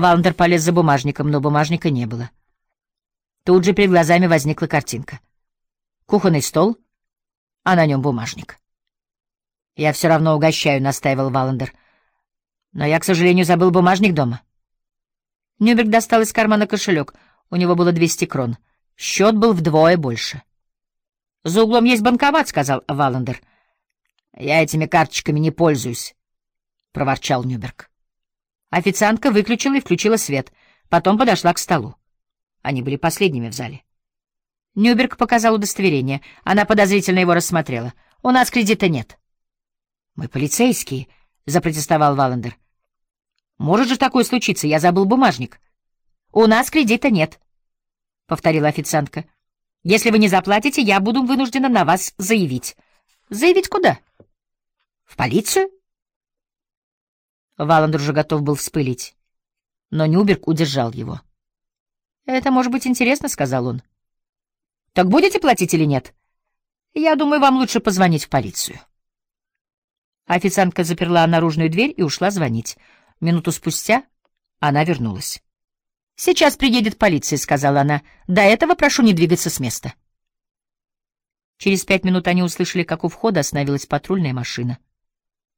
Валандер полез за бумажником, но бумажника не было. Тут же перед глазами возникла картинка. Кухонный стол, а на нем бумажник. «Я все равно угощаю», — настаивал Валандер. «Но я, к сожалению, забыл бумажник дома». Нюберг достал из кармана кошелек. У него было 200 крон. Счет был вдвое больше. «За углом есть банкомат», — сказал Валандер. «Я этими карточками не пользуюсь», — проворчал Нюберг. Официантка выключила и включила свет, потом подошла к столу. Они были последними в зале. Нюберг показал удостоверение. Она подозрительно его рассмотрела. «У нас кредита нет». «Мы полицейские», — запротестовал Валандер. «Может же такое случиться? Я забыл бумажник». «У нас кредита нет», — повторила официантка. «Если вы не заплатите, я буду вынуждена на вас заявить». «Заявить куда?» «В полицию?» Валандер уже готов был вспылить, но Нюберг удержал его. «Это может быть интересно», — сказал он. «Так будете платить или нет? Я думаю, вам лучше позвонить в полицию». Официантка заперла наружную дверь и ушла звонить. Минуту спустя она вернулась. «Сейчас приедет полиция», — сказала она. «До этого прошу не двигаться с места». Через пять минут они услышали, как у входа остановилась патрульная машина.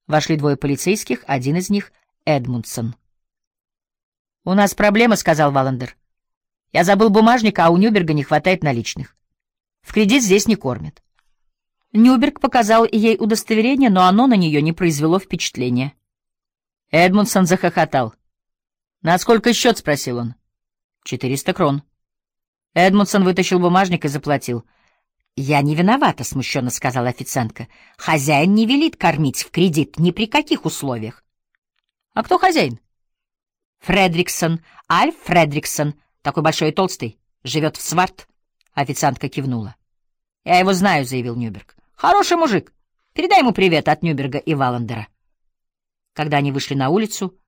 Вошли двое полицейских, один из них — Эдмундсон. «У нас проблема», — сказал Валандер. Я забыл бумажник, а у Нюберга не хватает наличных. В кредит здесь не кормят. Нюберг показал ей удостоверение, но оно на нее не произвело впечатления. Эдмундсон захохотал. «На сколько счет?» — спросил он. «Четыреста крон». Эдмундсон вытащил бумажник и заплатил. «Я не виновата», — смущенно сказала официантка. «Хозяин не велит кормить в кредит ни при каких условиях». «А кто хозяин?» «Фредриксон, Альф Фредриксон», такой большой и толстый. Живет в Сварт. Официантка кивнула. «Я его знаю», — заявил Нюберг. «Хороший мужик. Передай ему привет от Нюберга и Валандера». Когда они вышли на улицу,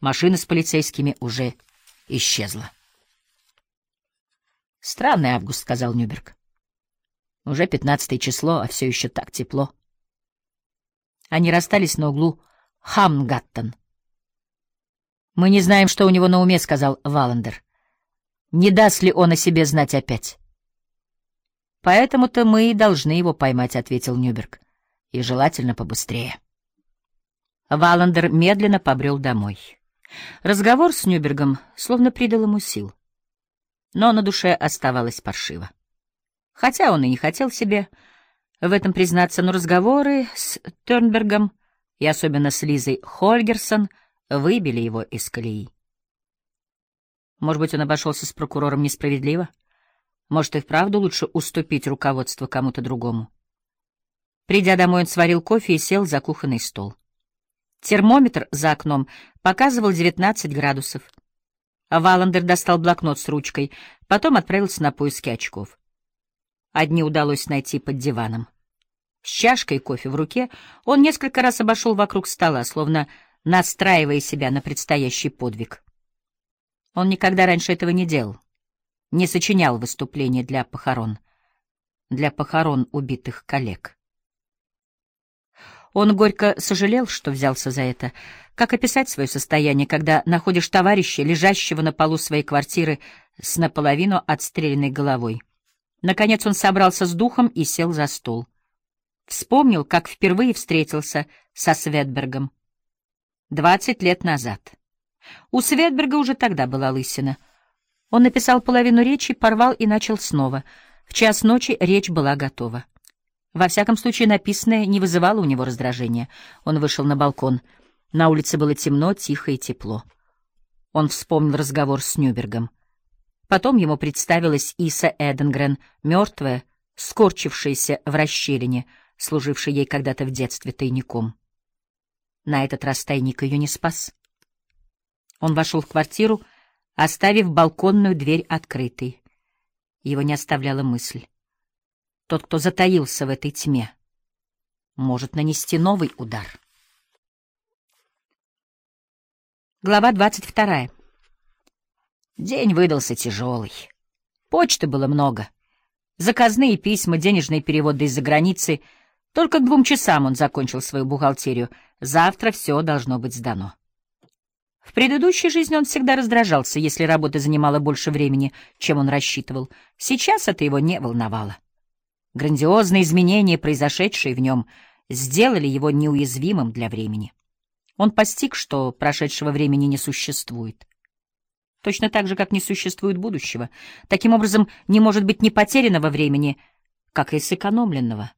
машина с полицейскими уже исчезла. «Странный август», — сказал Нюберг. «Уже пятнадцатое число, а все еще так тепло». Они расстались на углу Хамгаттон. «Мы не знаем, что у него на уме», — сказал Валандер. Не даст ли он о себе знать опять? Поэтому-то мы и должны его поймать, — ответил Нюберг. И желательно побыстрее. Валандер медленно побрел домой. Разговор с Нюбергом словно придал ему сил. Но на душе оставалось паршиво. Хотя он и не хотел себе в этом признаться, но разговоры с Тернбергом и особенно с Лизой Хольгерсон выбили его из колеи. Может быть, он обошелся с прокурором несправедливо? Может, и вправду лучше уступить руководство кому-то другому? Придя домой, он сварил кофе и сел за кухонный стол. Термометр за окном показывал 19 градусов. Валандер достал блокнот с ручкой, потом отправился на поиски очков. Одни удалось найти под диваном. С чашкой кофе в руке он несколько раз обошел вокруг стола, словно настраивая себя на предстоящий подвиг. Он никогда раньше этого не делал, не сочинял выступления для похорон, для похорон убитых коллег. Он горько сожалел, что взялся за это. Как описать свое состояние, когда находишь товарища, лежащего на полу своей квартиры с наполовину отстрелянной головой? Наконец он собрался с духом и сел за стол. Вспомнил, как впервые встретился со Светбергом. Двадцать лет назад. У Светберга уже тогда была лысина. Он написал половину речи, порвал и начал снова. В час ночи речь была готова. Во всяком случае, написанное не вызывало у него раздражения. Он вышел на балкон. На улице было темно, тихо и тепло. Он вспомнил разговор с Нюбергом. Потом ему представилась Иса Эденгрен, мертвая, скорчившаяся в расщелине, служившая ей когда-то в детстве тайником. На этот раз тайник ее не спас. Он вошел в квартиру, оставив балконную дверь открытой. Его не оставляла мысль. Тот, кто затаился в этой тьме, может нанести новый удар. Глава двадцать вторая. День выдался тяжелый. Почты было много. Заказные письма, денежные переводы из-за границы. Только к двум часам он закончил свою бухгалтерию. Завтра все должно быть сдано. В предыдущей жизни он всегда раздражался, если работа занимала больше времени, чем он рассчитывал. Сейчас это его не волновало. Грандиозные изменения, произошедшие в нем, сделали его неуязвимым для времени. Он постиг, что прошедшего времени не существует. Точно так же, как не существует будущего. Таким образом, не может быть ни потерянного времени, как и сэкономленного.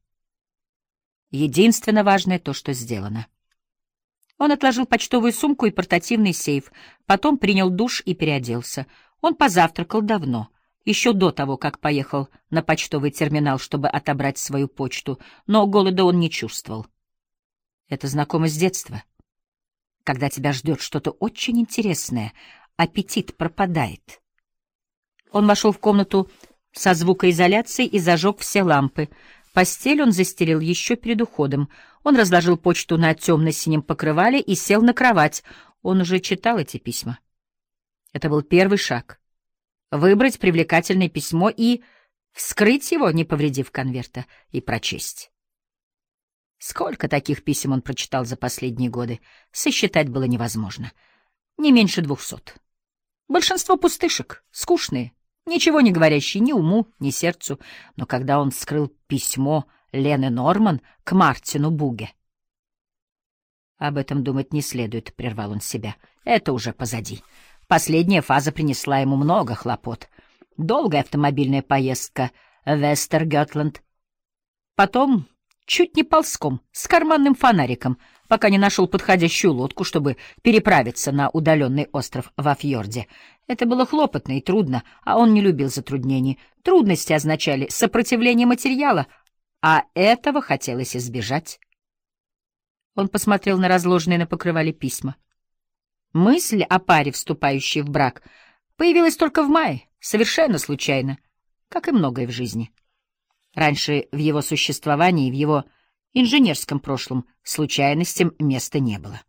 Единственно важное то, что сделано. Он отложил почтовую сумку и портативный сейф, потом принял душ и переоделся. Он позавтракал давно, еще до того, как поехал на почтовый терминал, чтобы отобрать свою почту, но голода он не чувствовал. Это знакомо с детства. Когда тебя ждет что-то очень интересное, аппетит пропадает. Он вошел в комнату со звукоизоляцией и зажег все лампы — Постель он застелил еще перед уходом. Он разложил почту на темно-синем покрывале и сел на кровать. Он уже читал эти письма. Это был первый шаг. Выбрать привлекательное письмо и вскрыть его, не повредив конверта, и прочесть. Сколько таких писем он прочитал за последние годы, сосчитать было невозможно. Не меньше двухсот. Большинство пустышек, скучные, ничего не говорящий ни уму, ни сердцу, но когда он скрыл письмо Лены Норман к Мартину Буге... Об этом думать не следует, — прервал он себя. Это уже позади. Последняя фаза принесла ему много хлопот. Долгая автомобильная поездка в Вестергетланд. Потом чуть не ползком, с карманным фонариком, пока не нашел подходящую лодку, чтобы переправиться на удаленный остров во фьорде. Это было хлопотно и трудно, а он не любил затруднений. Трудности означали сопротивление материала, а этого хотелось избежать. Он посмотрел на разложенные на покрывале письма. Мысль о паре, вступающей в брак, появилась только в мае, совершенно случайно, как и многое в жизни. Раньше в его существовании, в его инженерском прошлом случайностям места не было.